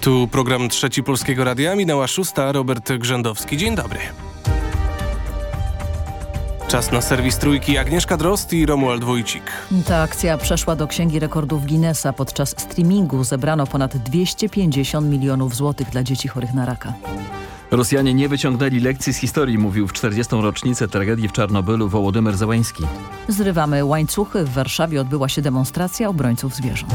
Tu program Trzeci Polskiego Radia. Minęła szósta. Robert Grzędowski. Dzień dobry. Czas na serwis Trójki. Agnieszka Drost i Romuald Wójcik. Ta akcja przeszła do Księgi Rekordów Guinnessa. Podczas streamingu zebrano ponad 250 milionów złotych dla dzieci chorych na raka. Rosjanie nie wyciągnęli lekcji z historii, mówił w 40. rocznicę tragedii w Czarnobylu Wołodymyr Zełański. Zrywamy łańcuchy. W Warszawie odbyła się demonstracja obrońców zwierząt.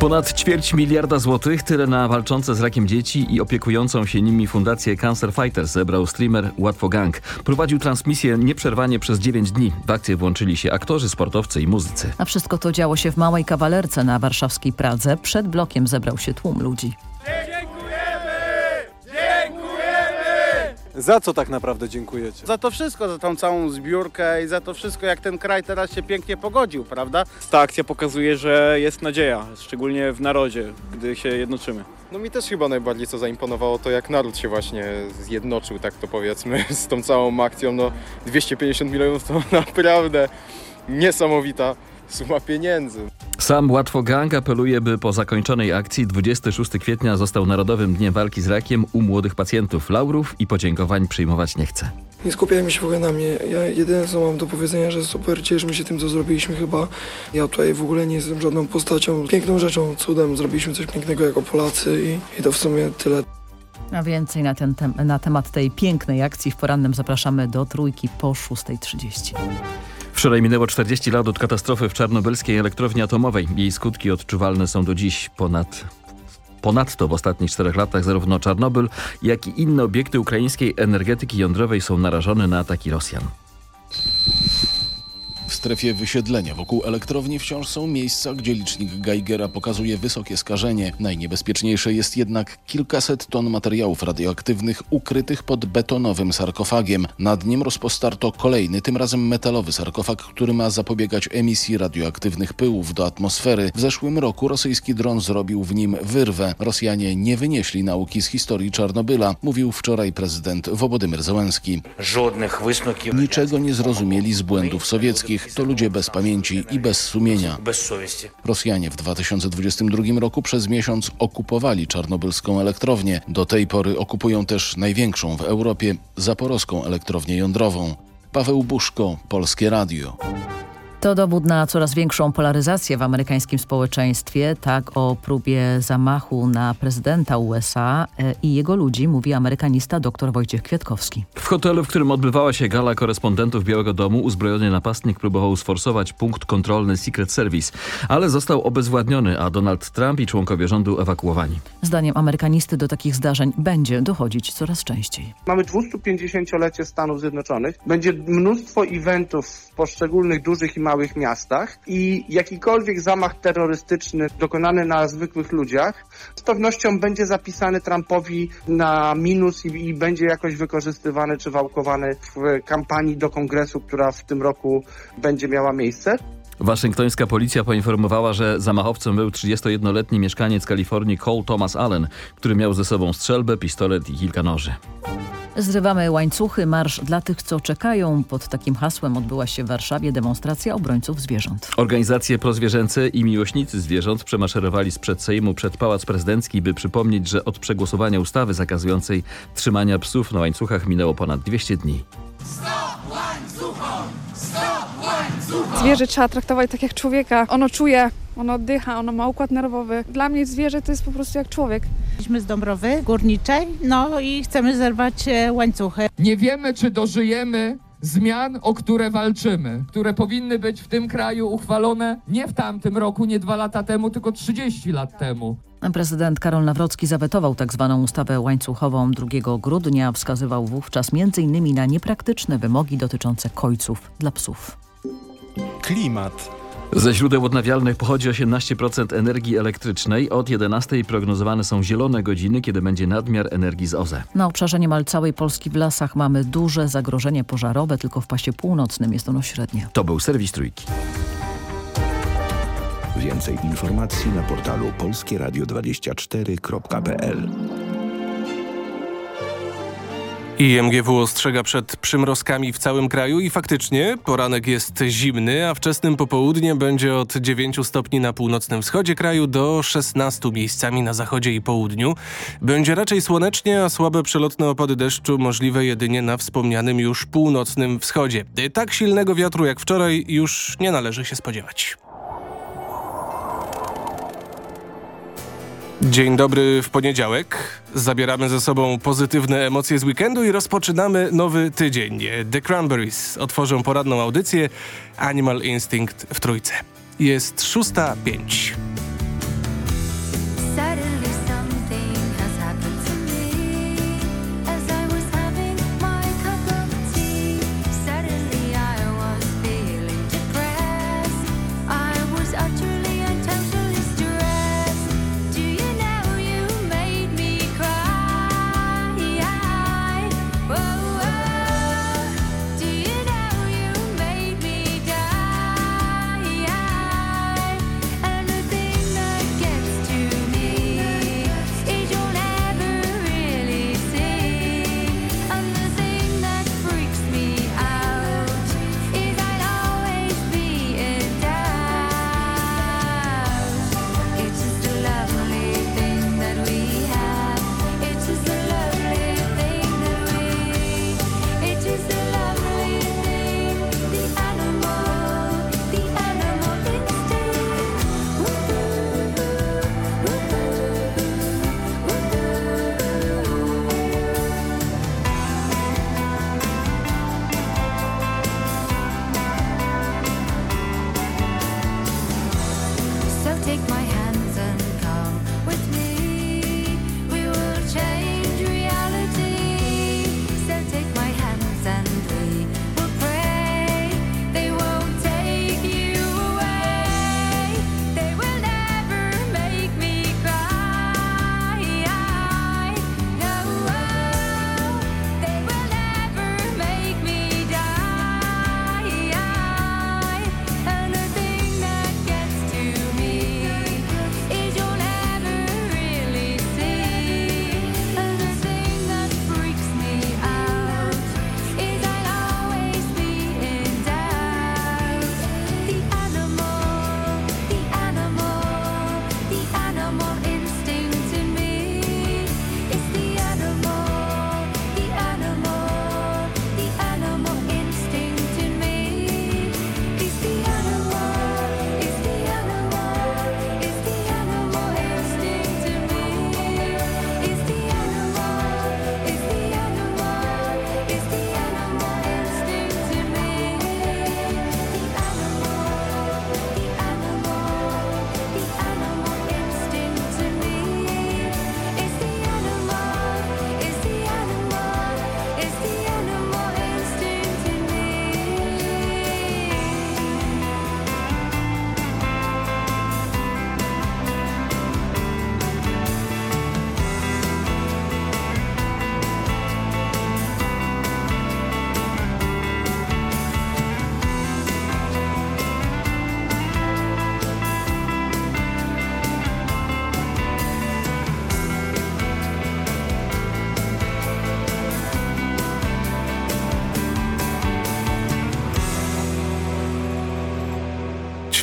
Ponad ćwierć miliarda złotych, tyle na walczące z rakiem dzieci i opiekującą się nimi fundację Cancer Fighters zebrał streamer Łatwo Gang. Prowadził transmisję nieprzerwanie przez 9 dni. W akcję włączyli się aktorzy, sportowcy i muzycy. A wszystko to działo się w Małej Kawalerce na warszawskiej Pradze. Przed blokiem zebrał się tłum ludzi. Za co tak naprawdę dziękujecie? Za to wszystko, za tą całą zbiórkę i za to wszystko, jak ten kraj teraz się pięknie pogodził, prawda? Ta akcja pokazuje, że jest nadzieja, szczególnie w narodzie, gdy się jednoczymy. No mi też chyba najbardziej co zaimponowało to, jak naród się właśnie zjednoczył, tak to powiedzmy, z tą całą akcją. No 250 milionów to naprawdę niesamowita suma pieniędzy. Sam Łatwo Gang apeluje, by po zakończonej akcji 26 kwietnia został Narodowym Dniem Walki z Rakiem u młodych pacjentów. Laurów i podziękowań przyjmować nie chce. Nie skupiajmy się w ogóle na mnie. Ja jedyne co mam do powiedzenia, że super, cieszymy się tym, co zrobiliśmy chyba. Ja tutaj w ogóle nie jestem żadną postacią. Piękną rzeczą, cudem. Zrobiliśmy coś pięknego jako Polacy i, i to w sumie tyle. A więcej na, ten tem na temat tej pięknej akcji w porannym zapraszamy do Trójki po 6.30. Wczoraj minęło 40 lat od katastrofy w czarnobylskiej elektrowni atomowej. Jej skutki odczuwalne są do dziś ponad Ponadto w ostatnich czterech latach zarówno Czarnobyl, jak i inne obiekty ukraińskiej energetyki jądrowej są narażone na ataki Rosjan. W strefie wysiedlenia wokół elektrowni wciąż są miejsca, gdzie licznik Geigera pokazuje wysokie skażenie. Najniebezpieczniejsze jest jednak kilkaset ton materiałów radioaktywnych ukrytych pod betonowym sarkofagiem. Nad nim rozpostarto kolejny, tym razem metalowy sarkofag, który ma zapobiegać emisji radioaktywnych pyłów do atmosfery. W zeszłym roku rosyjski dron zrobił w nim wyrwę. Rosjanie nie wynieśli nauki z historii Czarnobyla, mówił wczoraj prezydent Wobodymyr Zełenski. Niczego nie zrozumieli z błędów sowieckich. To ludzie bez pamięci i bez sumienia. Rosjanie w 2022 roku przez miesiąc okupowali czarnobylską elektrownię. Do tej pory okupują też największą w Europie zaporowską elektrownię jądrową. Paweł Buszko, Polskie Radio. To dowód na coraz większą polaryzację w amerykańskim społeczeństwie. Tak o próbie zamachu na prezydenta USA e, i jego ludzi mówi amerykanista dr Wojciech Kwiatkowski. W hotelu, w którym odbywała się gala korespondentów Białego Domu, uzbrojony napastnik próbował sforsować punkt kontrolny Secret Service, ale został obezwładniony, a Donald Trump i członkowie rządu ewakuowani. Zdaniem amerykanisty do takich zdarzeń będzie dochodzić coraz częściej. Mamy 250-lecie Stanów Zjednoczonych. Będzie mnóstwo eventów w poszczególnych dużych i małych miastach i jakikolwiek zamach terrorystyczny dokonany na zwykłych ludziach z pewnością będzie zapisany Trumpowi na minus i, i będzie jakoś wykorzystywany czy wałkowany w kampanii do kongresu, która w tym roku będzie miała miejsce. Waszyngtońska policja poinformowała, że zamachowcem był 31-letni mieszkaniec Kalifornii Cole Thomas Allen, który miał ze sobą strzelbę, pistolet i kilka noży. Zrywamy łańcuchy, marsz dla tych, co czekają. Pod takim hasłem odbyła się w Warszawie demonstracja obrońców zwierząt. Organizacje prozwierzęce i miłośnicy zwierząt przemaszerowali sprzed Sejmu przed Pałac Prezydencki, by przypomnieć, że od przegłosowania ustawy zakazującej trzymania psów na łańcuchach minęło ponad 200 dni. Zwierzę trzeba traktować tak jak człowieka. Ono czuje, ono oddycha, ono ma układ nerwowy. Dla mnie zwierzę to jest po prostu jak człowiek. Jesteśmy z Dąbrowy Górniczej, no i chcemy zerwać e, łańcuchy. Nie wiemy, czy dożyjemy zmian, o które walczymy, które powinny być w tym kraju uchwalone nie w tamtym roku, nie dwa lata temu, tylko 30 lat temu. Prezydent Karol Nawrocki zawetował tzw. Tak ustawę łańcuchową 2 grudnia. Wskazywał wówczas m.in. na niepraktyczne wymogi dotyczące kojców dla psów. Klimat. Ze źródeł odnawialnych pochodzi 18% energii elektrycznej. Od 11 prognozowane są zielone godziny, kiedy będzie nadmiar energii z OZE. Na obszarze niemal całej Polski w lasach mamy duże zagrożenie pożarowe, tylko w pasie północnym jest ono średnie. To był serwis Trójki. Więcej informacji na portalu polskieradio24.pl IMGW ostrzega przed przymrozkami w całym kraju i faktycznie poranek jest zimny, a wczesnym popołudniem będzie od 9 stopni na północnym wschodzie kraju do 16 miejscami na zachodzie i południu. Będzie raczej słonecznie, a słabe przelotne opady deszczu możliwe jedynie na wspomnianym już północnym wschodzie. Tak silnego wiatru jak wczoraj już nie należy się spodziewać. Dzień dobry w poniedziałek. Zabieramy ze sobą pozytywne emocje z weekendu i rozpoczynamy nowy tydzień. The Cranberries otworzą poradną audycję Animal Instinct w Trójce. Jest 6.05.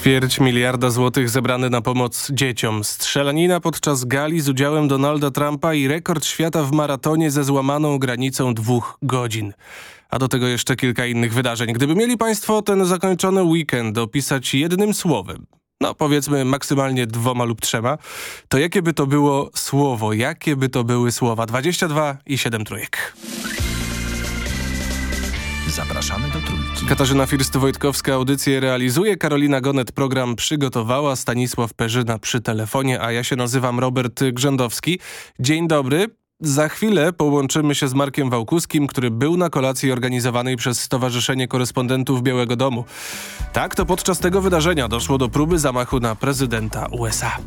Ćwierć miliarda złotych zebrany na pomoc dzieciom. Strzelanina podczas gali z udziałem Donalda Trumpa i rekord świata w maratonie ze złamaną granicą dwóch godzin. A do tego jeszcze kilka innych wydarzeń. Gdyby mieli Państwo ten zakończony weekend opisać jednym słowem, no powiedzmy maksymalnie dwoma lub trzema, to jakie by to było słowo, jakie by to były słowa? 22 i 7 trójek. Zapraszamy do Trójki. Katarzyna First-Wojtkowska audycję realizuje, Karolina Gonet program przygotowała, Stanisław Perzyna przy telefonie, a ja się nazywam Robert Grzędowski. Dzień dobry. Za chwilę połączymy się z Markiem Wałkuskim, który był na kolacji organizowanej przez Stowarzyszenie Korespondentów Białego Domu. Tak, to podczas tego wydarzenia doszło do próby zamachu na prezydenta USA.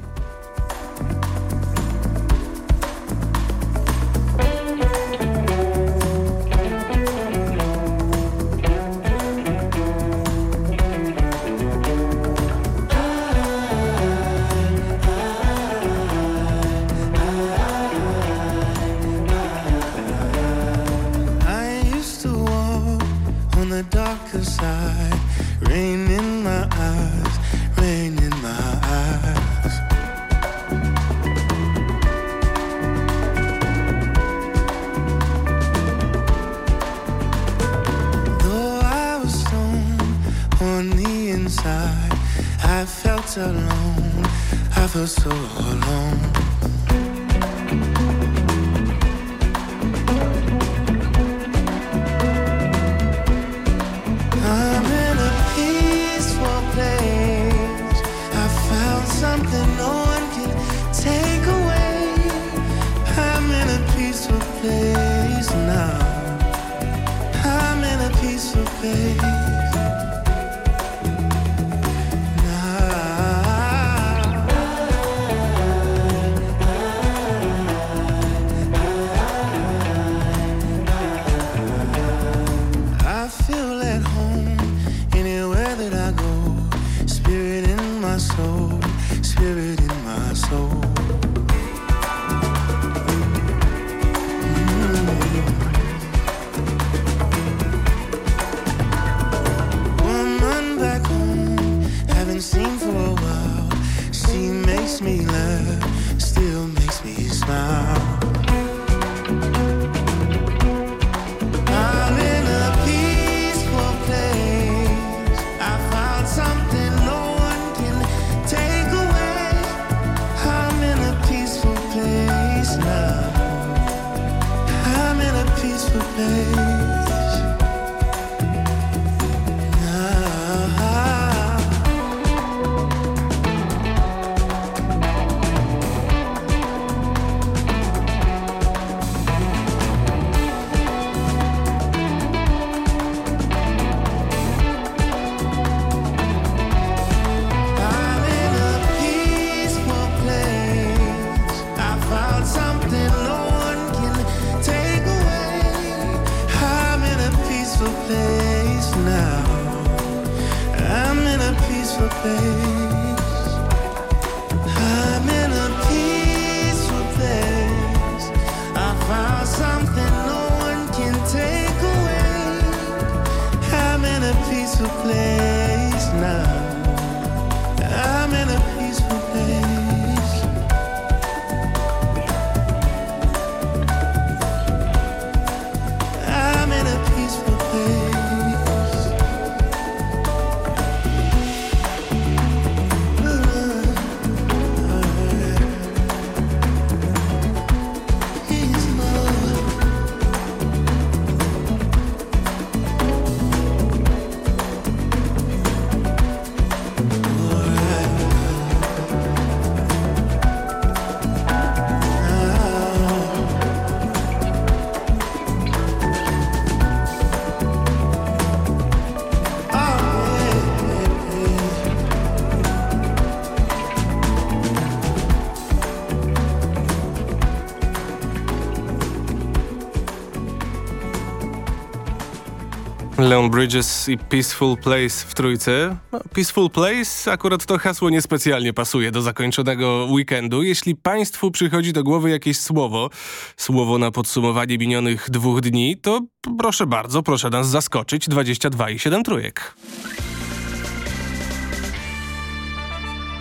Leon Bridges i Peaceful Place w trójce. No, Peaceful Place, akurat to hasło niespecjalnie pasuje do zakończonego weekendu. Jeśli państwu przychodzi do głowy jakieś słowo, słowo na podsumowanie minionych dwóch dni, to proszę bardzo, proszę nas zaskoczyć. 22 i 7 trójek.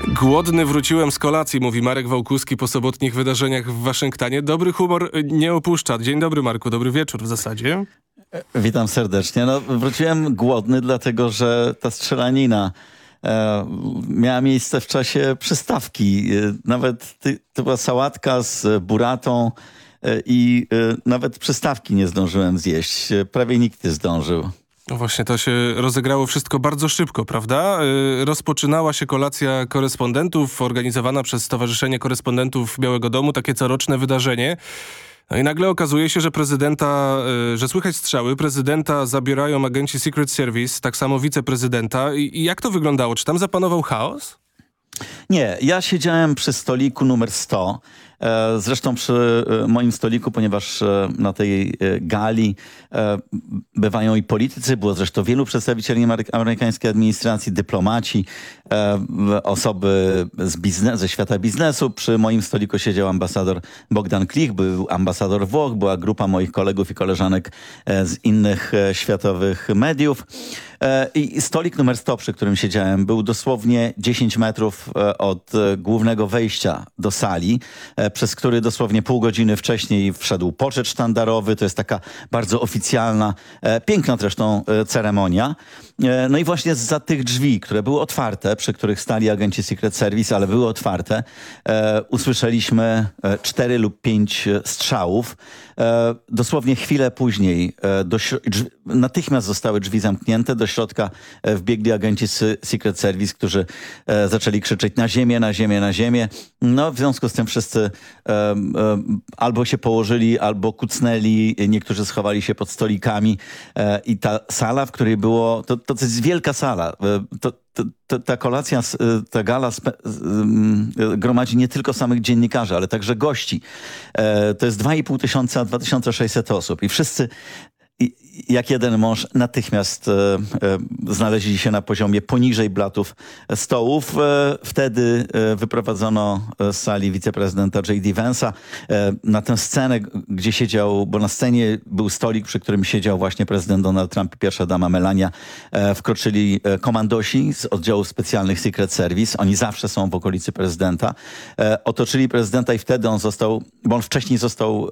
Głodny wróciłem z kolacji, mówi Marek Wałkuski po sobotnich wydarzeniach w Waszyngtonie. Dobry humor nie opuszcza. Dzień dobry Marku, dobry wieczór w zasadzie. Witam serdecznie. No, wróciłem głodny, dlatego że ta strzelanina e, miała miejsce w czasie przystawki. E, nawet ty, to była sałatka z buratą e, i e, nawet przystawki nie zdążyłem zjeść. E, Prawie nikt nie zdążył. No właśnie, to się rozegrało wszystko bardzo szybko, prawda? Rozpoczynała się kolacja korespondentów organizowana przez Stowarzyszenie Korespondentów Białego Domu, takie coroczne wydarzenie. No i nagle okazuje się, że prezydenta, y, że słychać strzały, prezydenta zabierają agenci Secret Service, tak samo wiceprezydenta. I, i jak to wyglądało? Czy tam zapanował chaos? Nie, ja siedziałem przy stoliku numer 100. E, Zresztą przy e, moim stoliku, ponieważ e, na tej gali bywają i politycy, było zresztą wielu przedstawicieli amery- amerykańskiej administracji, dyplomaci, osoby z bizne- ze świata biznesu. Przy moim stoliku siedział ambasador Bogdan Klich, był ambasador Włoch, była grupa moich kolegów i koleżanek z innych światowych mediów. E, I stolik numer 100, przy którym siedziałem, był dosłownie 10 metrów e, od e, głównego wejścia do sali. Przez który dosłownie pół godziny wcześniej wszedł poczet sztandarowy. To jest taka bardzo oficjalna, piękna zresztą ceremonia. No i właśnie za tych drzwi, które były otwarte, przy których stali agenci Secret Service, ale były otwarte, usłyszeliśmy cztery lub pięć strzałów. Dosłownie chwilę później do, natychmiast zostały drzwi zamknięte. Do środka wbiegli agenci Secret Service, którzy zaczęli krzyczeć na ziemię, na ziemię, na ziemię. No w związku z tym wszyscy um, albo się położyli, albo kucnęli, niektórzy schowali się pod stolikami e, i ta sala, w której było, to, to jest wielka sala, e, to, to, ta kolacja, e, ta gala gromadzi nie tylko samych dziennikarzy, ale także gości. To jest 2,5 tysiąca, 2600 osób i wszyscy jak jeden mąż natychmiast e, e, znaleźli się na poziomie poniżej blatów stołów. E, wtedy e, wyprowadzono z sali wiceprezydenta J.D. Vance'a e, na tę scenę, gdzie siedział, bo na scenie był stolik, przy którym siedział właśnie prezydent Donald Trump i pierwsza dama Melania. E, wkroczyli komandosi z oddziałów specjalnych Secret Service. Oni zawsze są w okolicy prezydenta. Otoczyli prezydenta i wtedy on został, bo on wcześniej został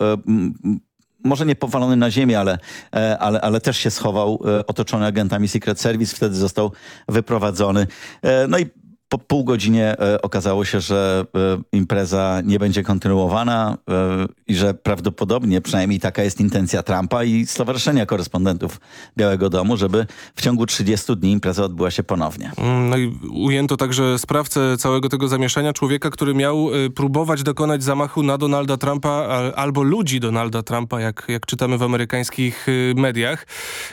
może nie powalony na ziemię, ale, e, ale, ale też się schował, e, otoczony agentami Secret Service, wtedy został wyprowadzony. E, no i po pół godzinie e, okazało się, że e, impreza nie będzie kontynuowana e, i że prawdopodobnie, przynajmniej taka jest intencja Trumpa i Stowarzyszenia Korespondentów Białego Domu, żeby w ciągu 30 dni impreza odbyła się ponownie. Mm, no i ujęto także sprawcę całego tego zamieszania, człowieka, który miał próbować dokonać zamachu na Donalda Trumpa albo ludzi Donalda Trumpa, jak, jak czytamy w amerykańskich mediach.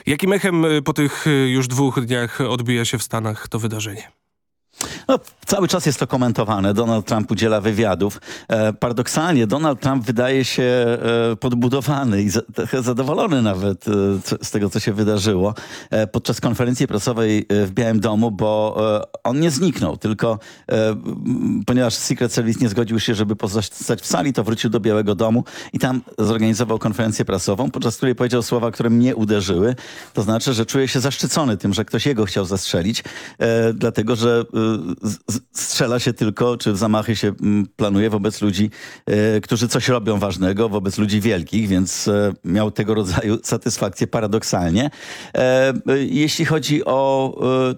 Jakim echem po tych już dwóch dniach odbija się w Stanach to wydarzenie? No, cały czas jest to komentowane. Donald Trump udziela wywiadów. E, paradoksalnie Donald Trump wydaje się e, podbudowany i za, zadowolony nawet e, z tego, co się wydarzyło e, podczas konferencji prasowej e, w Białym Domu, bo e, on nie zniknął, tylko ponieważ Secret Service nie zgodził się, żeby pozostać w sali, to wrócił do Białego Domu i tam zorganizował konferencję prasową, podczas której powiedział słowa, które mnie uderzyły. To znaczy, że czuje się zaszczycony tym, że ktoś jego chciał zastrzelić, dlatego, że strzela się tylko, czy zamachy się mm, planuje wobec ludzi, e, którzy coś robią ważnego, wobec ludzi wielkich, więc e, miał tego rodzaju satysfakcję paradoksalnie. E, jeśli chodzi o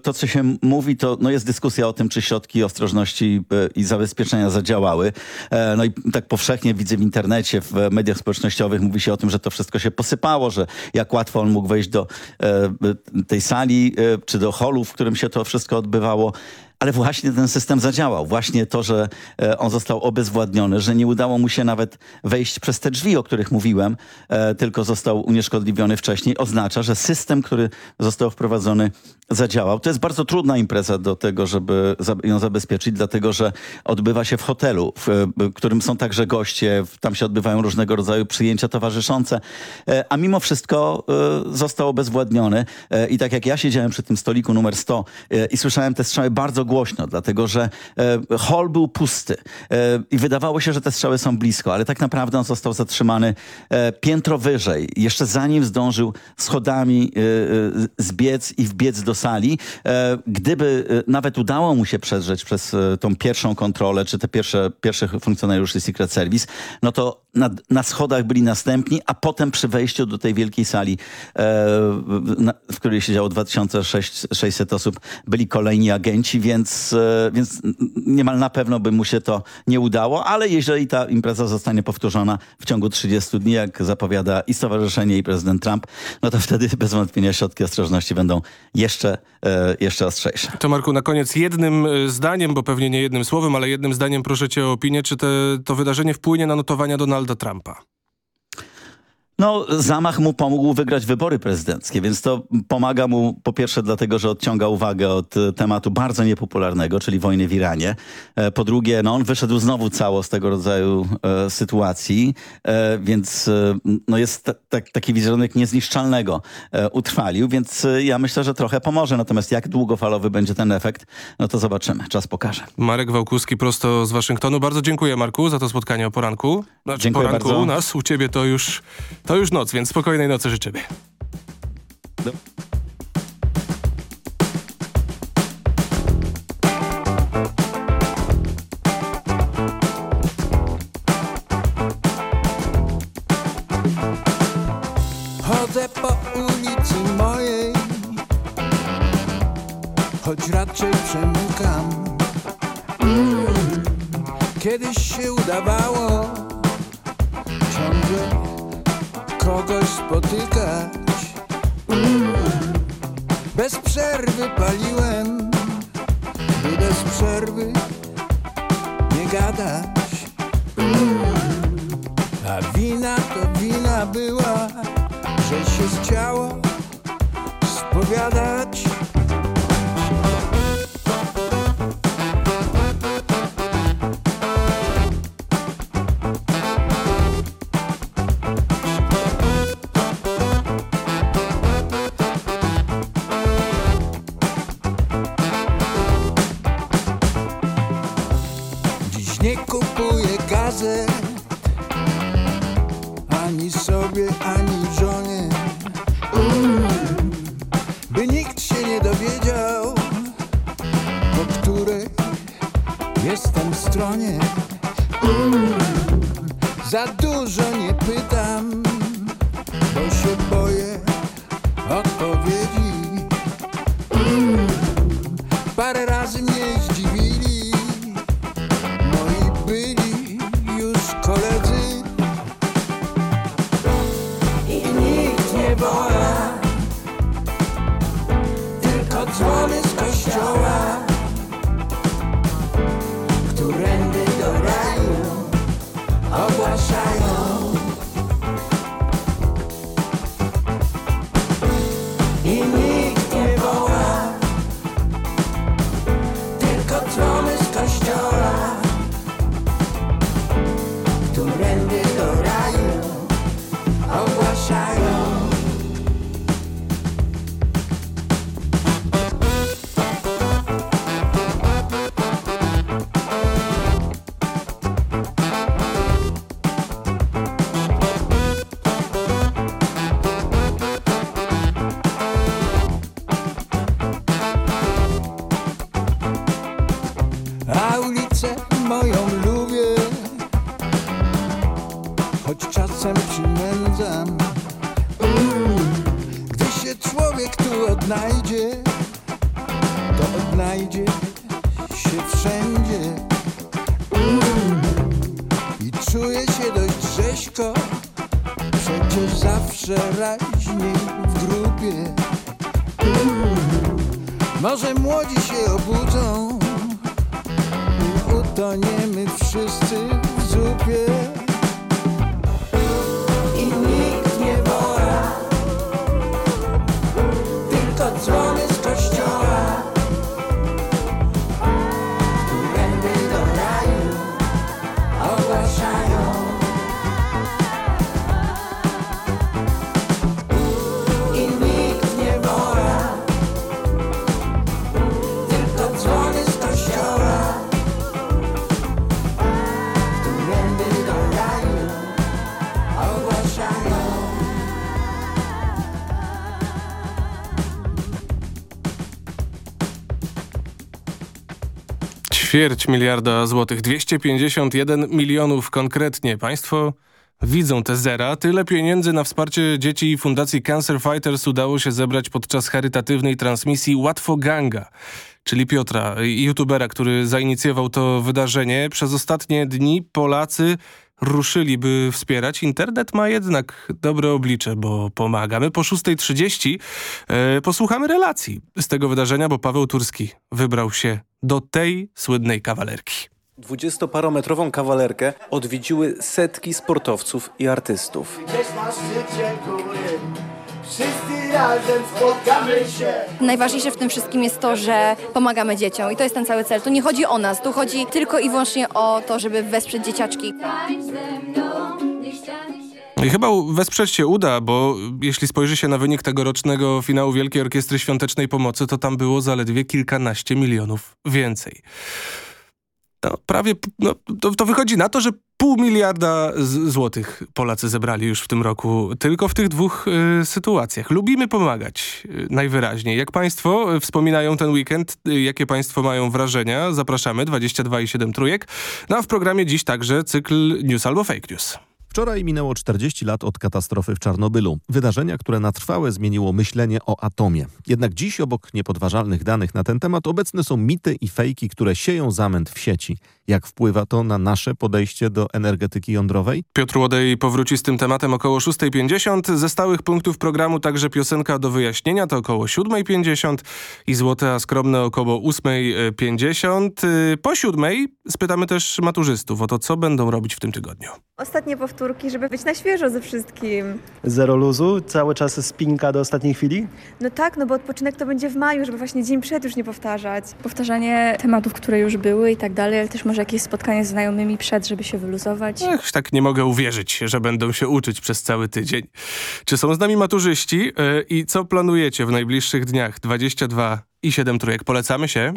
to, co się mówi, to no jest dyskusja o tym, czy środki ostrożności i zabezpieczenia zadziałały. No i tak powszechnie widzę w internecie, w mediach społecznościowych mówi się o tym, że to wszystko się posypało, że jak łatwo on mógł wejść do tej sali, czy do holu, w którym się to wszystko odbywało ale właśnie ten system zadziałał. Właśnie to, że e, on został obezwładniony, że nie udało mu się nawet wejść przez te drzwi, o których mówiłem, e, tylko został unieszkodliwiony wcześniej, oznacza, że system, który został wprowadzony zadziałał. To jest bardzo trudna impreza do tego, żeby ją zabezpieczyć, dlatego że odbywa się w hotelu, w którym są także goście, tam się odbywają różnego rodzaju przyjęcia towarzyszące, e, a mimo wszystko został obezwładniony i tak jak ja siedziałem przy tym stoliku numer 100 i słyszałem te strzały bardzo głośno, dlatego że e, hol był pusty e, i wydawało się, że te strzały są blisko, ale tak naprawdę on został zatrzymany e, piętro wyżej, jeszcze zanim zdążył schodami e, e, zbiec i wbiec do sali. E, gdyby nawet udało mu się przedrzeć przez tą pierwszą kontrolę, czy te pierwsze, pierwszych funkcjonariuszy Secret Service, no to na, na schodach byli następni, a potem przy wejściu do tej wielkiej sali, na, w której siedziało 2600 osób, byli kolejni agenci, więc e, więc niemal na pewno by mu się to nie udało, ale jeżeli ta impreza zostanie powtórzona w ciągu 30 dni, jak zapowiada i stowarzyszenie, i prezydent Trump, no to wtedy bez wątpienia środki ostrożności będą jeszcze, e, jeszcze ostrzejsze. To Marku, na koniec jednym e, zdaniem, bo pewnie nie jednym słowem, ale jednym zdaniem proszę cię o opinię, czy te, to wydarzenie wpłynie na notowania Donalda Trumpa? No, zamach mu pomógł wygrać wybory prezydenckie, więc to pomaga mu po pierwsze dlatego, że odciąga uwagę od e, tematu bardzo niepopularnego, czyli wojny w Iranie. E, po drugie, no on wyszedł znowu cało z tego rodzaju e, sytuacji, e, więc e, no jest taki wizerunek niezniszczalnego e, utrwalił, więc ja myślę, że trochę pomoże. Natomiast jak długofalowy będzie ten efekt, no to zobaczymy. Czas pokaże. Marek Wałkuski prosto z Waszyngtonu. Bardzo dziękuję Marku za to spotkanie o poranku. Znaczy dziękuję poranku bardzo. u nas, u ciebie to już to już noc, więc spokojnej nocy życzymy. No. Chodzę po ulicy mojej, choć raczej przemykam. Mm. Kiedyś się udawało. Spotykać. Bez przerwy paliłem, by bez przerwy nie gadać. A wina to wina była, że się chciało spowiadać. Choć czasem przynędzam. Mm, Gdy się człowiek tu odnajdzie, to odnajdzie się wszędzie. Mm, I czuje się dość rzeźko, przecież zawsze raźniej w grupie. Mm, Może młodzi się obudzą, i utoniemy wszyscy w zupie. Ćwierć miliarda złotych, 251 milionów konkretnie. Państwo widzą te zera. Tyle pieniędzy na wsparcie dzieci Fundacji Cancer Fighters udało się zebrać podczas charytatywnej transmisji Łatwo Ganga, czyli Piotra, youtubera, który zainicjował to wydarzenie. Przez ostatnie dni Polacy ruszyli, by wspierać. Internet ma jednak dobre oblicze, bo pomagamy. Po 6.30 e, posłuchamy relacji z tego wydarzenia, bo Paweł Turski wybrał się do tej słynnej kawalerki. Dwudziestoparometrową kawalerkę odwiedziły setki sportowców i artystów. Gdzieś na szczycie góry Wszyscy razem spotkamy się Najważniejsze w tym wszystkim jest to, że pomagamy dzieciom i to jest ten cały cel. Tu nie chodzi o nas, tu chodzi tylko i wyłącznie o to, żeby wesprzeć dzieciaczki. I chyba wesprzeć się uda, bo jeśli spojrzy się na wynik tegorocznego finału Wielkiej Orkiestry Świątecznej Pomocy, to tam było zaledwie kilkanaście milionów więcej. No, prawie, no, to, to wychodzi na to, że pół miliarda złotych Polacy zebrali już w tym roku, tylko w tych dwóch y, sytuacjach. Lubimy pomagać y, najwyraźniej. Jak państwo y, wspominają ten weekend, y, jakie państwo mają wrażenia, zapraszamy 22 i 7 trójek. No a w programie dziś także cykl News albo Fake News. Wczoraj minęło 40 lat od katastrofy w Czarnobylu. Wydarzenia, które na trwałe zmieniło myślenie o atomie. Jednak dziś obok niepodważalnych danych na ten temat obecne są mity i fejki, które sieją zamęt w sieci. Jak wpływa to na nasze podejście do energetyki jądrowej? Piotr Łodej powróci z tym tematem około 6.50. Ze stałych punktów programu także piosenka do wyjaśnienia to około 7.50 i złote, a skromne około 8.50. Y, Po 7.00 spytamy też maturzystów o to, co będą robić w tym tygodniu. Ostatnie powtórki, żeby być na świeżo ze wszystkim. Zero luzu, cały czas spinka do ostatniej chwili? No tak, no bo odpoczynek to będzie w maju, żeby właśnie dzień przed już nie powtarzać. Powtarzanie tematów, które już były i tak dalej, ale też może jakieś spotkanie z znajomymi przed, żeby się wyluzować. Ech, tak nie mogę uwierzyć, że będą się uczyć przez cały tydzień. Czy są z nami maturzyści y, i co planujecie w najbliższych dniach? 22 i 7 trójek. Polecamy się.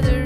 Together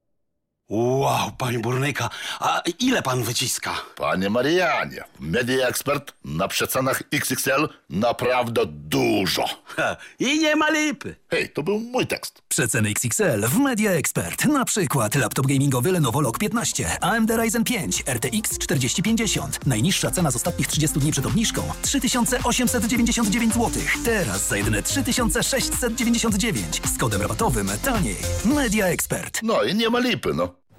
Wow, panie burnyka, a ile pan wyciska? Panie Marianie, Media Expert na przecenach XXL naprawdę dużo. Ha, I nie ma lipy. Hej, to był mój tekst. Przeceny XXL w Media Expert. Na przykład laptop gamingowy Lenovo Log 15, AMD Ryzen 5, RTX 4050. Najniższa cena z ostatnich 30 dni przed obniżką 3899 zł. Teraz za jedyne 3699 z kodem rabatowym taniej. Media Expert. No i nie ma lipy, no.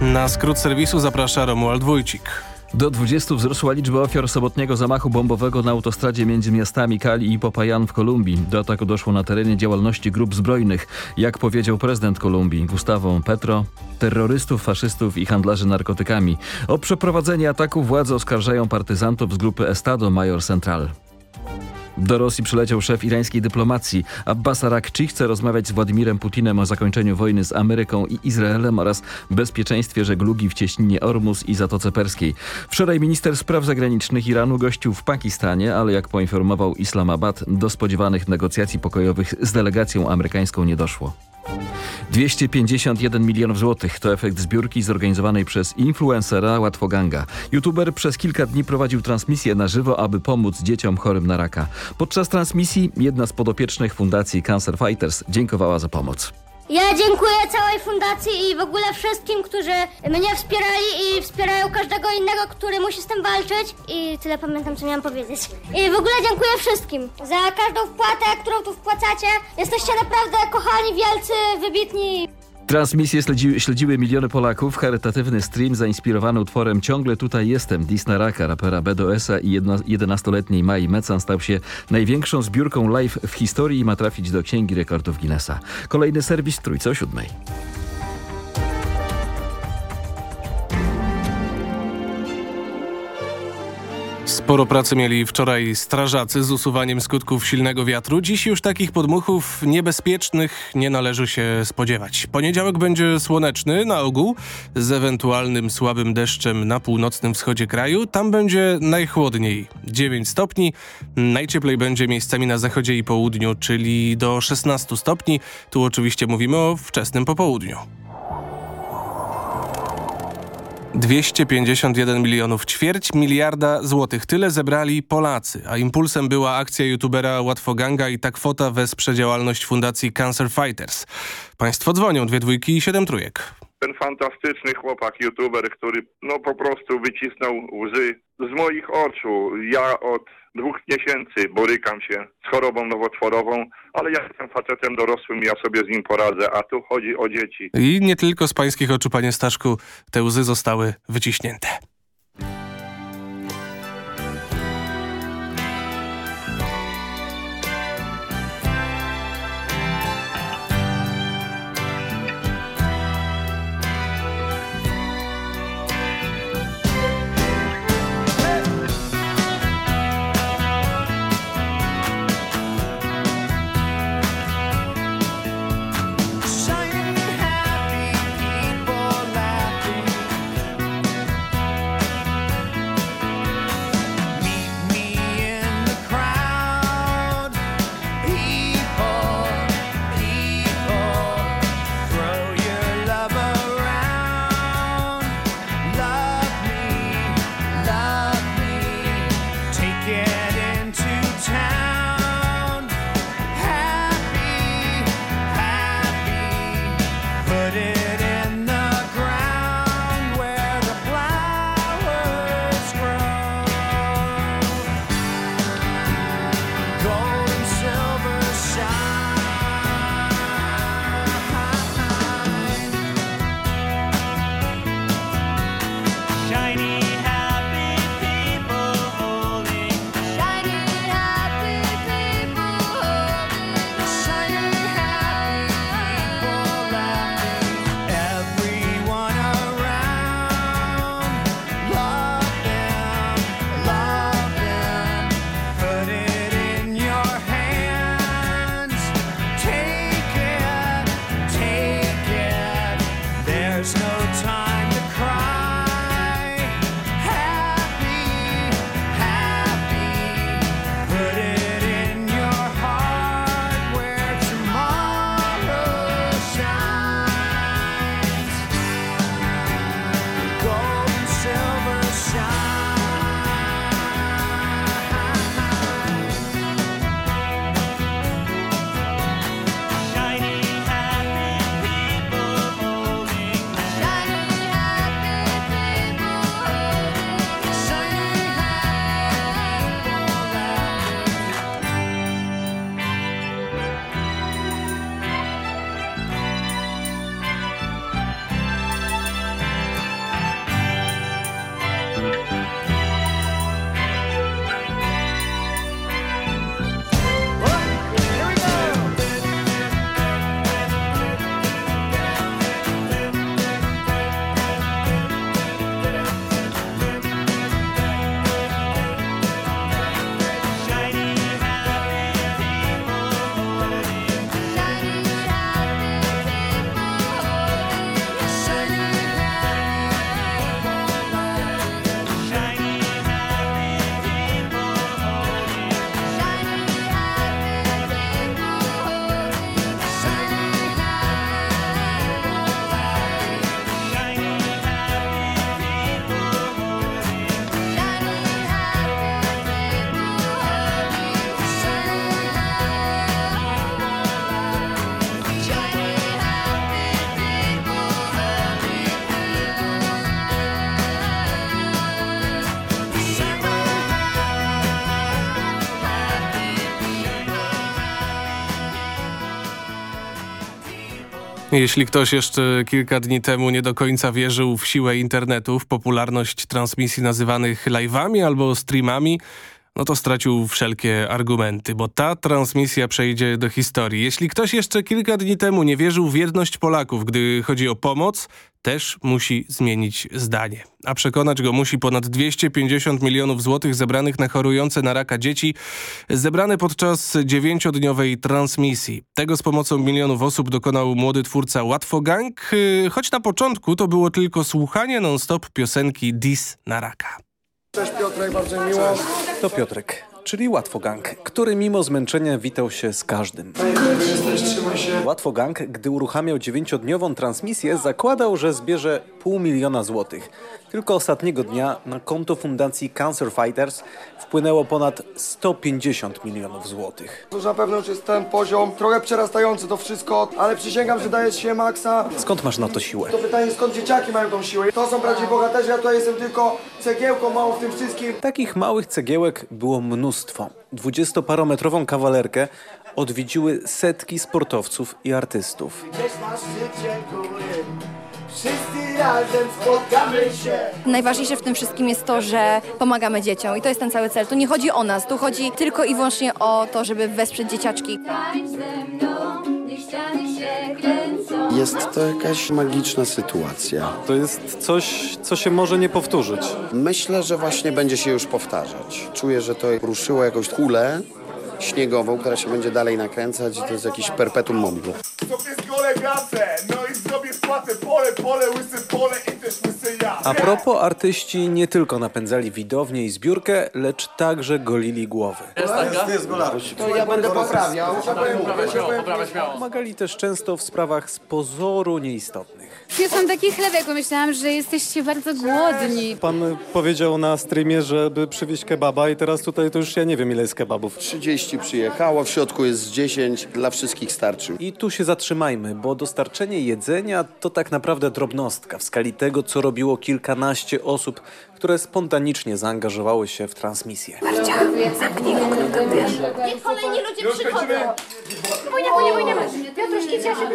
Na skrót serwisu zaprasza Romuald Wójcik. Do 20 wzrosła liczba ofiar sobotniego zamachu bombowego na autostradzie między miastami Cali i Popayan w Kolumbii. Do ataku doszło na terenie działalności grup zbrojnych. Jak powiedział prezydent Kolumbii Gustavo Petro, terrorystów, faszystów i handlarzy narkotykami. O przeprowadzenie ataku władze oskarżają partyzantów z grupy Estado Major Central. Do Rosji przyleciał szef irańskiej dyplomacji. Abbas Arakci chce rozmawiać z Władimirem Putinem o zakończeniu wojny z Ameryką i Izraelem oraz bezpieczeństwie żeglugi w cieśninie Ormus i Zatoce Perskiej. Wczoraj minister spraw zagranicznych Iranu gościł w Pakistanie, ale jak poinformował Islamabad, do spodziewanych negocjacji pokojowych z delegacją amerykańską nie doszło. 251 milionów złotych to efekt zbiórki zorganizowanej przez influencera Łatwoganga. YouTuber przez kilka dni prowadził transmisję na żywo, aby pomóc dzieciom chorym na raka. Podczas transmisji jedna z podopiecznych fundacji Cancer Fighters dziękowała za pomoc. Ja dziękuję całej fundacji i w ogóle wszystkim, którzy mnie wspierali i wspierają każdego innego, który musi z tym walczyć. I tyle pamiętam, co miałam powiedzieć. I w ogóle dziękuję wszystkim za każdą wpłatę, którą tu wpłacacie. Jesteście naprawdę kochani, wielcy, wybitni. Transmisję śledzi, śledziły miliony Polaków. Charytatywny stream zainspirowany utworem Ciągle tutaj jestem Disna Raka, rapera BDS-a i 11-letniej Mai Mecan stał się największą zbiórką live w historii i ma trafić do Księgi Rekordów Guinnessa. Kolejny serwis Trójco siódmej. Sporo pracy mieli wczoraj strażacy z usuwaniem skutków silnego wiatru. Dziś już takich podmuchów niebezpiecznych nie należy się spodziewać. Poniedziałek będzie słoneczny na ogół, z ewentualnym słabym deszczem na północnym wschodzie kraju. Tam będzie najchłodniej 9 stopni. Najcieplej będzie miejscami na zachodzie i południu, czyli do 16 stopni. Tu oczywiście mówimy o wczesnym popołudniu. 251 milionów, ćwierć miliarda złotych. Tyle zebrali Polacy, a impulsem była akcja youtubera Łatwoganga i ta kwota wesprze działalność fundacji Cancer Fighters. Państwo dzwonią, dwie dwójki i siedem trójek. Ten fantastyczny chłopak, youtuber, który no po prostu wycisnął łzy z moich oczu. Ja od dwóch miesięcy borykam się z chorobą nowotworową, ale ja jestem facetem dorosłym, ja sobie z nim poradzę, a tu chodzi o dzieci. I nie tylko z pańskich oczu, panie Staszku, te łzy zostały wyciśnięte. Jeśli ktoś jeszcze kilka dni temu nie do końca wierzył w siłę internetu, w popularność transmisji nazywanych live'ami albo streamami, no to stracił wszelkie argumenty, bo ta transmisja przejdzie do historii. Jeśli ktoś jeszcze kilka dni temu nie wierzył w jedność Polaków, gdy chodzi o pomoc, też musi zmienić zdanie. A przekonać go musi ponad 250 milionów złotych zebranych na chorujące na raka dzieci, zebrane podczas dziewięciodniowej transmisji. Tego z pomocą milionów osób dokonał młody twórca Łatwogang, yy, choć na początku to było tylko słuchanie non-stop piosenki Dis na raka. Cześć Piotrek, bardzo mi miło. To Piotrek, czyli Łatwogang, który mimo zmęczenia witał się z każdym. Łatwogang, gdy uruchamiał dziewięciodniową transmisję, zakładał, że zbierze pół miliona złotych. Tylko ostatniego dnia na konto fundacji Cancer Fighters wpłynęło ponad 150 milionów złotych. Na pewno już jest ten poziom, trochę przerastający to wszystko, ale przysięgam, że daje się maksa. Skąd masz na to siłę? To pytanie, skąd dzieciaki mają tą siłę? To są prawdziwi bohaterzy, ja tutaj jestem tylko cegiełką małą w tym wszystkim. Takich małych cegiełek było mnóstwo. Dwudziestoparometrową kawalerkę odwiedziły setki sportowców i artystów. Gdzieś góry Wszyscy razem spotkamy się Najważniejsze w tym wszystkim jest to, że pomagamy dzieciom i to jest ten cały cel. Tu nie chodzi o nas, tu chodzi tylko i wyłącznie o to, żeby wesprzeć dzieciaczki. Jest to jakaś magiczna sytuacja. To jest coś, co się może nie powtórzyć. Myślę, że właśnie będzie się już powtarzać. Czuję, że to ruszyło jakąś kulę śniegową, która się będzie dalej nakręcać i to jest jakiś perpetuum mobile. No ja. A propos, artyści nie tylko napędzali widownię i zbiórkę, lecz także golili głowy. Jest taka? To ja będę poprawiał. Pomagali też często w sprawach z pozoru nieistotnych. Są taki chlebek, pomyślałam, że jesteście bardzo głodni. Pan powiedział na streamie, żeby przywieźć kebaba i teraz tutaj to już ja nie wiem ile jest kebabów. 30 przyjechało, w środku jest 10, dla wszystkich starczy. I tu się zatrzymajmy, bo dostarczenie jedzenia to tak naprawdę drobnostka w skali tego, co robiło kilkanaście osób, które spontanicznie zaangażowały się w transmisję. Niech kolejni ludzie przychodzą. Pójdę, pójdę. Piotruszki, ja się.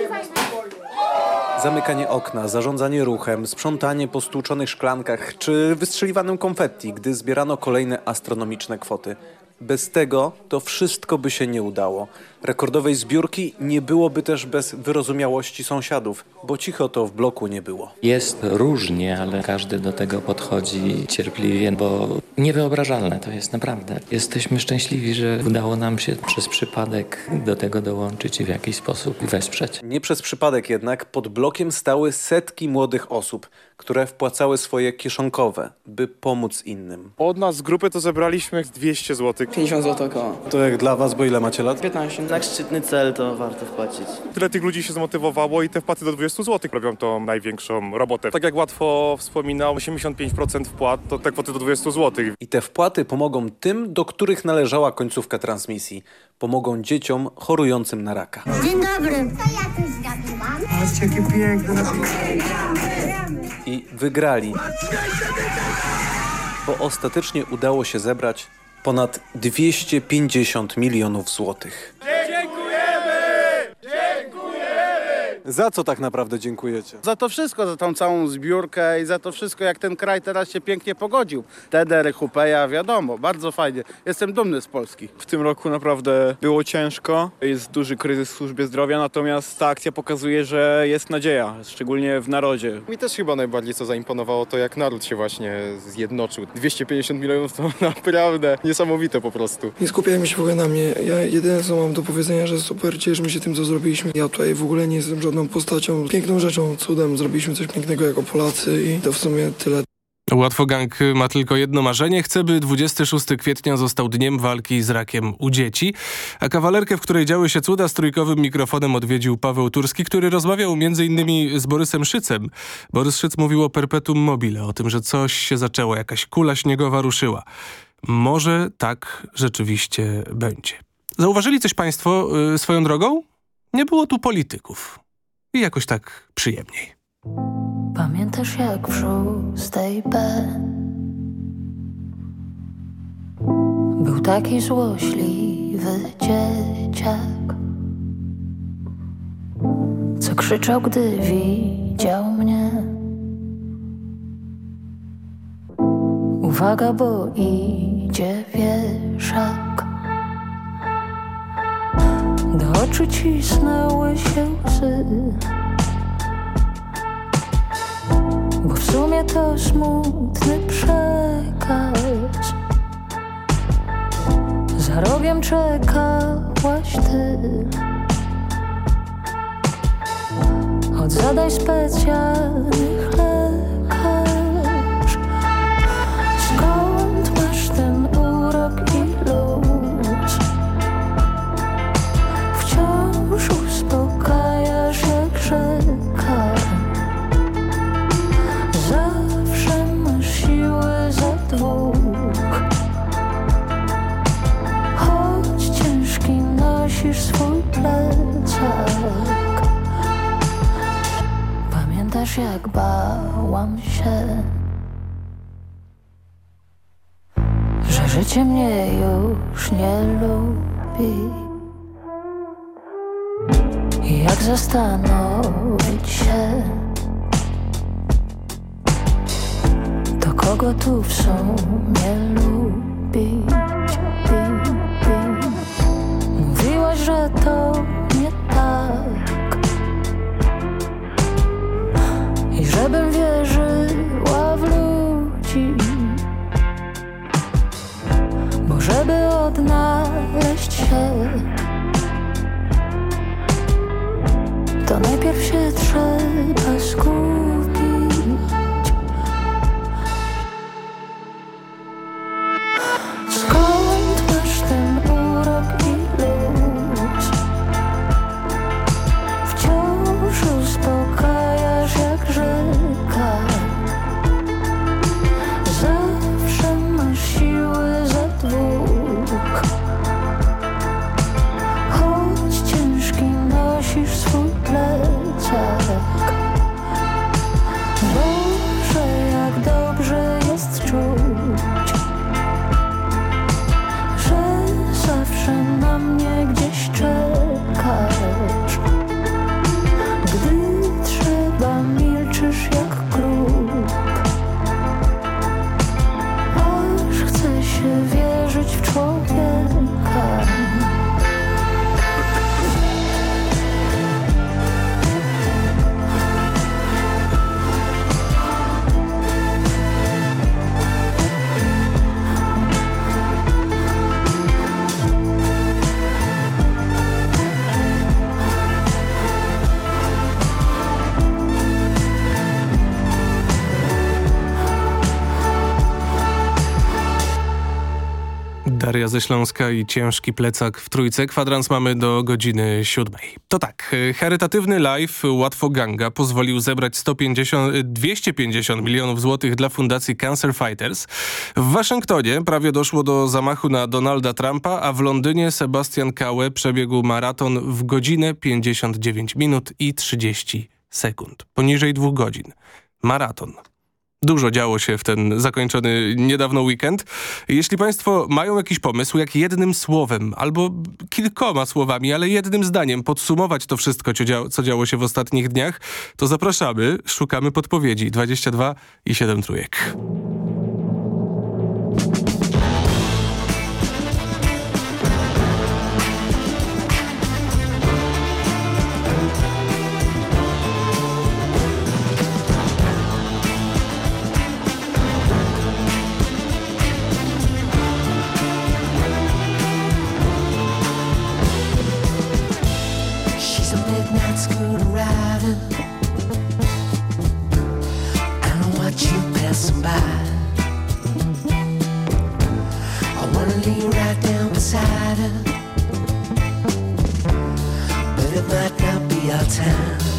Zamykanie okna, zarządzanie ruchem, sprzątanie po stłuczonych szklankach czy wystrzeliwanym konfetti, gdy zbierano kolejne astronomiczne kwoty. Bez tego to wszystko by się nie udało. Rekordowej zbiórki nie byłoby też bez wyrozumiałości sąsiadów, bo cicho to w bloku nie było. Jest różnie, ale każdy do tego podchodzi cierpliwie, bo niewyobrażalne to jest naprawdę. Jesteśmy szczęśliwi, że udało nam się przez przypadek do tego dołączyć i w jakiś sposób wesprzeć. Nie przez przypadek jednak pod blokiem stały setki młodych osób, które wpłacały swoje kieszonkowe, by pomóc innym. Od nas z grupy to zebraliśmy 200 zł. 50 zł około. To jak dla was, bo ile macie lat? 15. Tak szczytny cel to warto wpłacić. Tyle tych ludzi się zmotywowało i te wpłaty do 20 zł robią tą największą robotę. Tak jak łatwo wspominał, 85% wpłat to te kwoty do 20 zł. I te wpłaty pomogą tym, do których należała końcówka transmisji. Pomogą dzieciom chorującym na raka. Dzień dobry. To ja tu zgadywam. Patrzcie, jakie piękne. I wygrali. Bo ostatecznie udało się zebrać ponad 250 milionów złotych. Za co tak naprawdę dziękujecie? Za to wszystko, za tą całą zbiórkę i za to wszystko, jak ten kraj teraz się pięknie pogodził. Teder, Hupeja, wiadomo, bardzo fajnie. Jestem dumny z Polski. W tym roku naprawdę było ciężko, jest duży kryzys w służbie zdrowia, natomiast ta akcja pokazuje, że jest nadzieja, szczególnie w narodzie. Mi też chyba najbardziej co zaimponowało to, jak naród się właśnie zjednoczył. 250 milionów to naprawdę niesamowite po prostu. Nie skupiajmy się w ogóle na mnie. Ja jedyne co mam do powiedzenia, że super, cieszymy się tym, co zrobiliśmy. Ja tutaj w ogóle nie jestem żadną postacią, piękną rzeczą, cudem. Zrobiliśmy coś pięknego jako Polacy i to w sumie tyle. Łatwogang ma tylko jedno marzenie. Chce, by 26 kwietnia został dniem walki z rakiem u dzieci. A kawalerkę, w której działy się cuda, z trójkowym mikrofonem odwiedził Paweł Turski, który rozmawiał m.in. z Borysem Szycem. Borys Szyc mówił o perpetuum mobile, o tym, że coś się zaczęło, jakaś kula śniegowa ruszyła. Może tak rzeczywiście będzie. Zauważyli coś państwo yy, swoją drogą? Nie było tu polityków. I jakoś tak przyjemniej. Pamiętasz jak w szóstej B Był taki złośliwy dzieciak Co krzyczał, gdy widział mnie. Uwaga, bo idzie wieszak. Do oczu cisnęły się łzy. Bo w sumie to smutny przekaz. Za rogiem czekałaś ty. Od zadań specjalnych. Śląska i ciężki plecak w trójce. Kwadrans mamy do godziny siódmej. To tak, e, charytatywny live Łatwo Ganga pozwolił zebrać 150, e, 250 milionów złotych dla fundacji Cancer Fighters. W Waszyngtonie prawie doszło do zamachu na Donalda Trumpa, a w Londynie Sebastian Kałe przebiegł maraton w godzinę 59 minut i 30 sekund. Poniżej dwóch godzin. Maraton. Dużo działo się w ten zakończony niedawno weekend. Jeśli Państwo mają jakiś pomysł, jak jednym słowem albo kilkoma słowami, ale jednym zdaniem podsumować to wszystko, co, dzia co działo się w ostatnich dniach, to zapraszamy, szukamy podpowiedzi. 22 i 7 trójek. our town.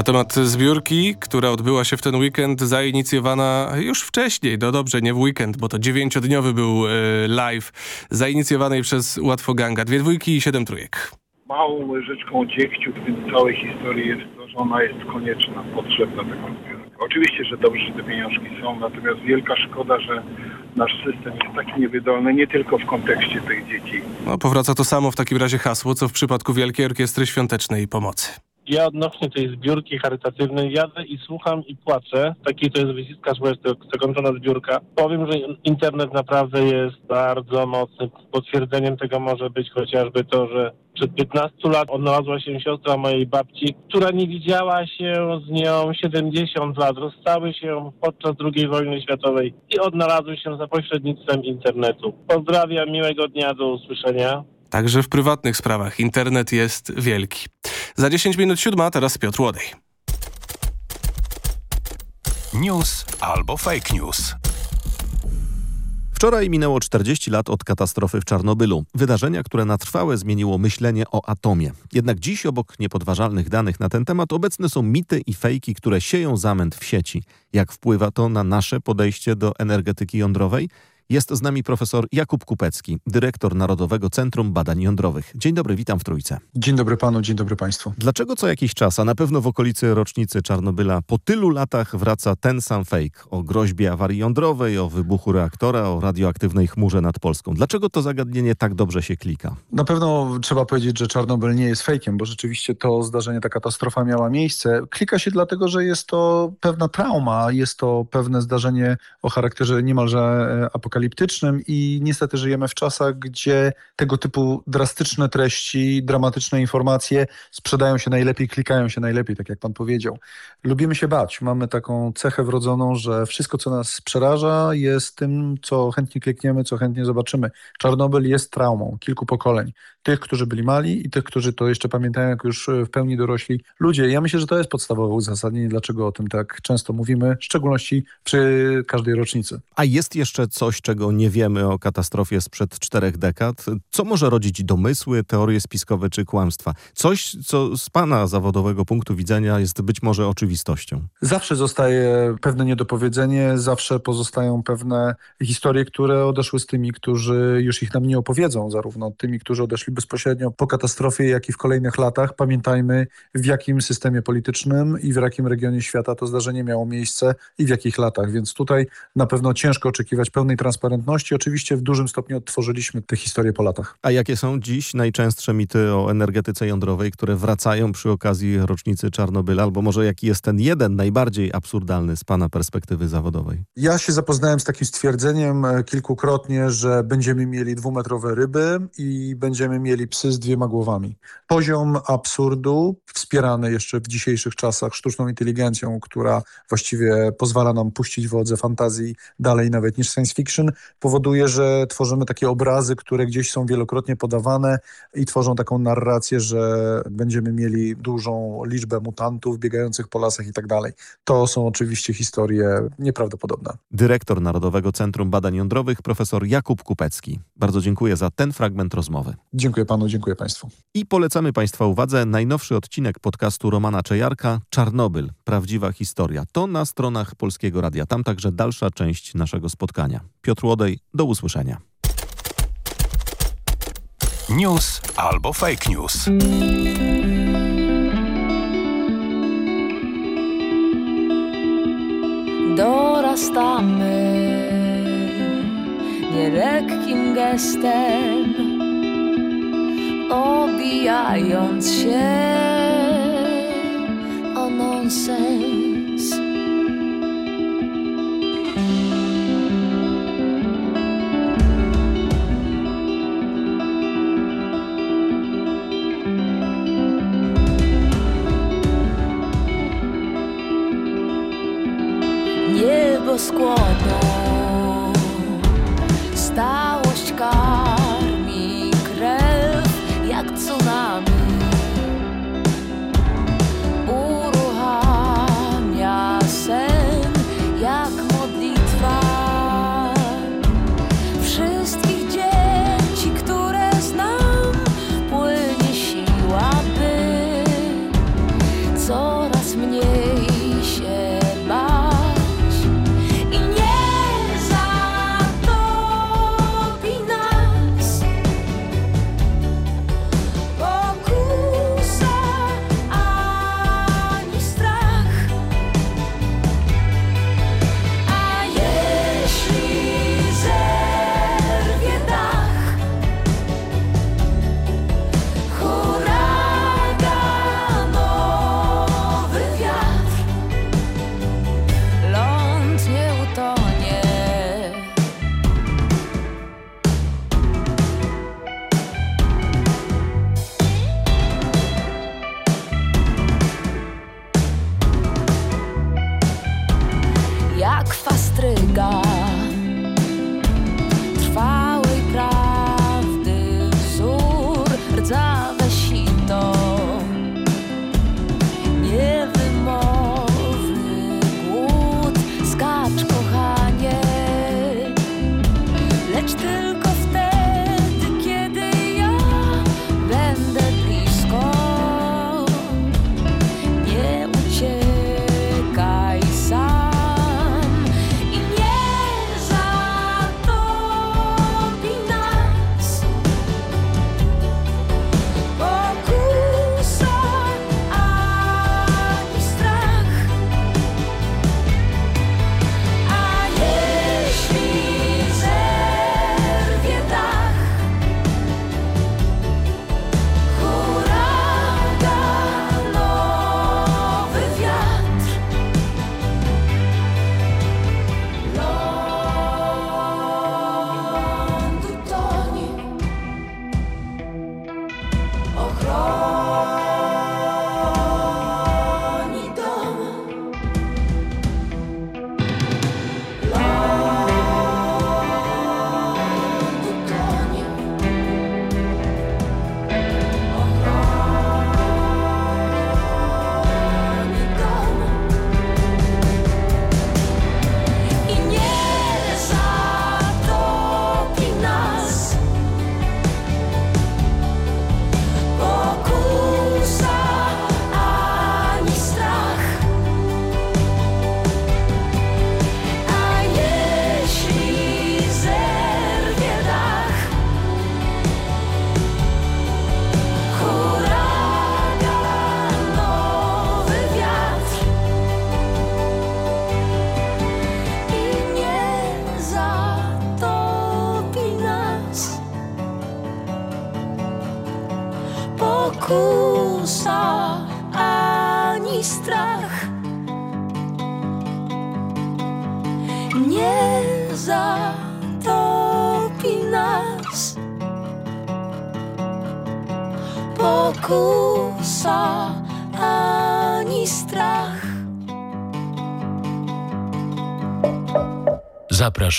Na temat zbiórki, która odbyła się w ten weekend, zainicjowana już wcześniej, no dobrze, nie w weekend, bo to dziewięciodniowy był e, live, zainicjowanej przez Łatwoganga. Dwie dwójki i siedem trójek. Małą łyżeczką dziegciu w tym całej historii jest to, że ona jest konieczna, potrzebna taka zbiórka. Oczywiście, że dobrze, że te pieniążki są, natomiast wielka szkoda, że nasz system jest taki niewydolny, nie tylko w kontekście tych dzieci. No, powraca to samo w takim razie hasło, co w przypadku Wielkiej Orkiestry Świątecznej Pomocy. Ja odnośnie tej zbiórki charytatywnej jadę i słucham i płaczę. Taki to jest wyciska, zakończona zbiórka. Powiem, że internet naprawdę jest bardzo mocny. Potwierdzeniem tego może być chociażby to, że przed 15 lat odnalazła się siostra mojej babci, która nie widziała się z nią 70 lat. Rozstały się podczas II wojny światowej i odnalazły się za pośrednictwem internetu. Pozdrawiam, miłego dnia, do usłyszenia. Także w prywatnych sprawach internet jest wielki. Za 10 minut siódma, teraz Piotr Łodej. News albo fake news. Wczoraj minęło 40 lat od katastrofy w Czarnobylu. Wydarzenia, które na trwałe zmieniło myślenie o atomie. Jednak dziś obok niepodważalnych danych na ten temat obecne są mity i fejki, które sieją zamęt w sieci. Jak wpływa to na nasze podejście do energetyki jądrowej? Jest z nami profesor Jakub Kupecki, dyrektor Narodowego Centrum Badań Jądrowych. Dzień dobry, witam w Trójce. Dzień dobry panu, dzień dobry państwu. Dlaczego co jakiś czas, a na pewno w okolicy rocznicy Czarnobyla, po tylu latach wraca ten sam fake o groźbie awarii jądrowej, o wybuchu reaktora, o radioaktywnej chmurze nad Polską? Dlaczego to zagadnienie tak dobrze się klika? Na pewno trzeba powiedzieć, że Czarnobyl nie jest fejkiem, bo rzeczywiście to zdarzenie, ta katastrofa miała miejsce. Klika się dlatego, że jest to pewna trauma, jest to pewne zdarzenie o charakterze niemalże e, apokaliptycznym i niestety żyjemy w czasach, gdzie tego typu drastyczne treści, dramatyczne informacje sprzedają się najlepiej, klikają się najlepiej, tak jak pan powiedział. Lubimy się bać. Mamy taką cechę wrodzoną, że wszystko, co nas przeraża, jest tym, co chętnie klikniemy, co chętnie zobaczymy. Czarnobyl jest traumą kilku pokoleń. Tych, którzy byli mali i tych, którzy to jeszcze pamiętają, jak już w pełni dorośli ludzie. Ja myślę, że to jest podstawowe uzasadnienie, dlaczego o tym tak często mówimy, w szczególności przy każdej rocznicy. A jest jeszcze coś, czego nie wiemy o katastrofie sprzed czterech dekad? Co może rodzić domysły, teorie spiskowe czy kłamstwa? Coś, co z pana zawodowego punktu widzenia jest być może oczywistością. Zawsze zostaje pewne niedopowiedzenie, zawsze pozostają pewne historie, które odeszły z tymi, którzy już ich nam nie opowiedzą, zarówno tymi, którzy odeszli bezpośrednio po katastrofie, jak i w kolejnych latach. Pamiętajmy, w jakim systemie politycznym i w jakim regionie świata to zdarzenie miało miejsce i w jakich latach, więc tutaj na pewno ciężko oczekiwać pełnej transparencji transparentności. Oczywiście w dużym stopniu odtworzyliśmy tę historię po latach. A jakie są dziś najczęstsze mity o energetyce jądrowej, które wracają przy okazji rocznicy Czarnobyla? Albo może jaki jest ten jeden najbardziej absurdalny z Pana perspektywy zawodowej? Ja się zapoznałem z takim stwierdzeniem e, kilkukrotnie, że będziemy mieli dwumetrowe ryby i będziemy mieli psy z dwiema głowami. Poziom absurdu, wspierany jeszcze w dzisiejszych czasach sztuczną inteligencją, która właściwie pozwala nam puścić wodze fantazji dalej nawet niż science fiction, powoduje, że tworzymy takie obrazy, które gdzieś są wielokrotnie podawane i tworzą taką narrację, że będziemy mieli dużą liczbę mutantów biegających po lasach i tak dalej. To są oczywiście historie nieprawdopodobne. Dyrektor Narodowego Centrum Badań Jądrowych, profesor Jakub Kupecki. Bardzo dziękuję za ten fragment rozmowy. Dziękuję panu, dziękuję państwu. I polecamy Państwa uwadze najnowszy odcinek podcastu Romana Czejarka Czarnobyl. Prawdziwa historia. To na stronach Polskiego Radia. Tam także dalsza część naszego spotkania. Piotr Łodej, do usłyszenia. News albo fake news. Dorastamy nielekkim gestem, obijając się o nonsens.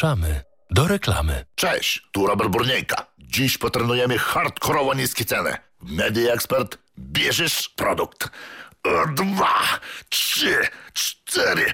Zapraszamy do reklamy. Cześć, tu Robert Burniejka. Dziś potrenujemy hardkorowo niskie ceny. Media Expert bierzesz produkt. Dwa, trzy, cztery,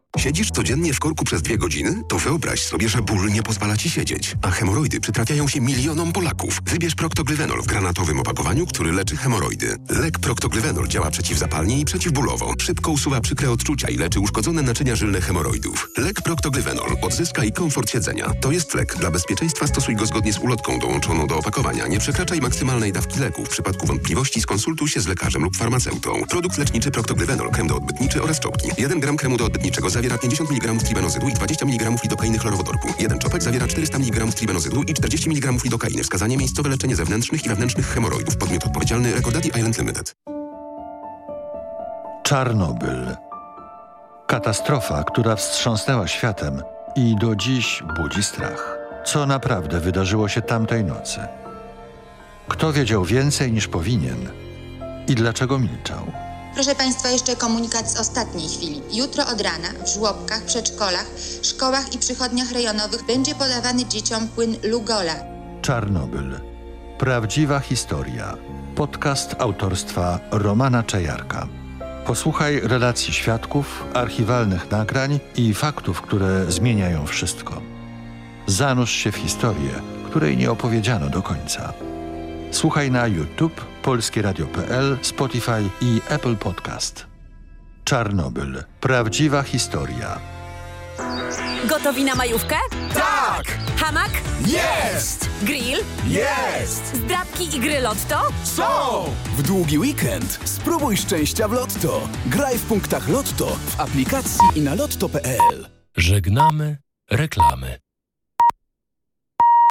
Siedzisz codziennie w korku przez dwie godziny? To wyobraź sobie, że ból nie pozwala ci siedzieć. A hemoroidy przytrafiają się milionom Polaków. Wybierz Proctoglyvenol w granatowym opakowaniu, który leczy hemoroidy. Lek Proctoglyvenol działa przeciwzapalnie i przeciwbólowo. Szybko usuwa przykre odczucia i leczy uszkodzone naczynia żylne hemoroidów. Lek Proctoglyvenol odzyskaj komfort siedzenia. To jest lek. Dla bezpieczeństwa stosuj go zgodnie z ulotką dołączoną do opakowania. Nie przekraczaj maksymalnej dawki leku. W przypadku wątpliwości skonsultuj się z lekarzem lub farmaceutą. Produkt leczniczy Proctoglyvenol, krem doodbytniczy oraz czopki. 1 gram kremu doodbytniczego zawiera 50 mg tribenozydu i 20 mg lidokainy chlorowodorku. Jeden czopek zawiera 400 mg tribenozydu i 40 mg lidokainy. Wskazanie miejscowe leczenie zewnętrznych i wewnętrznych hemoroidów. Podmiot odpowiedzialny Recordati Island Limited. Czarnobyl. Katastrofa, która wstrząsnęła światem i do dziś budzi strach. Co naprawdę wydarzyło się tamtej nocy? Kto wiedział więcej niż powinien i dlaczego milczał? Proszę Państwa, jeszcze komunikat z ostatniej chwili. Jutro od rana w żłobkach, przedszkolach, szkołach i przychodniach rejonowych będzie podawany dzieciom płyn Lugola. Czarnobyl. Prawdziwa historia. Podcast autorstwa Romana Czajarka. Posłuchaj relacji świadków, archiwalnych nagrań i faktów, które zmieniają wszystko. Zanurz się w historię, której nie opowiedziano do końca. Słuchaj na YouTube, polskieradio.pl, Spotify i Apple Podcast. Czarnobyl. Prawdziwa historia. Gotowi na majówkę? Tak! Hamak? Jest! Grill? Jest! Zdrabki i gry Lotto? Są! W długi weekend spróbuj szczęścia w Lotto. Graj w punktach Lotto w aplikacji i na lotto.pl. Żegnamy reklamy.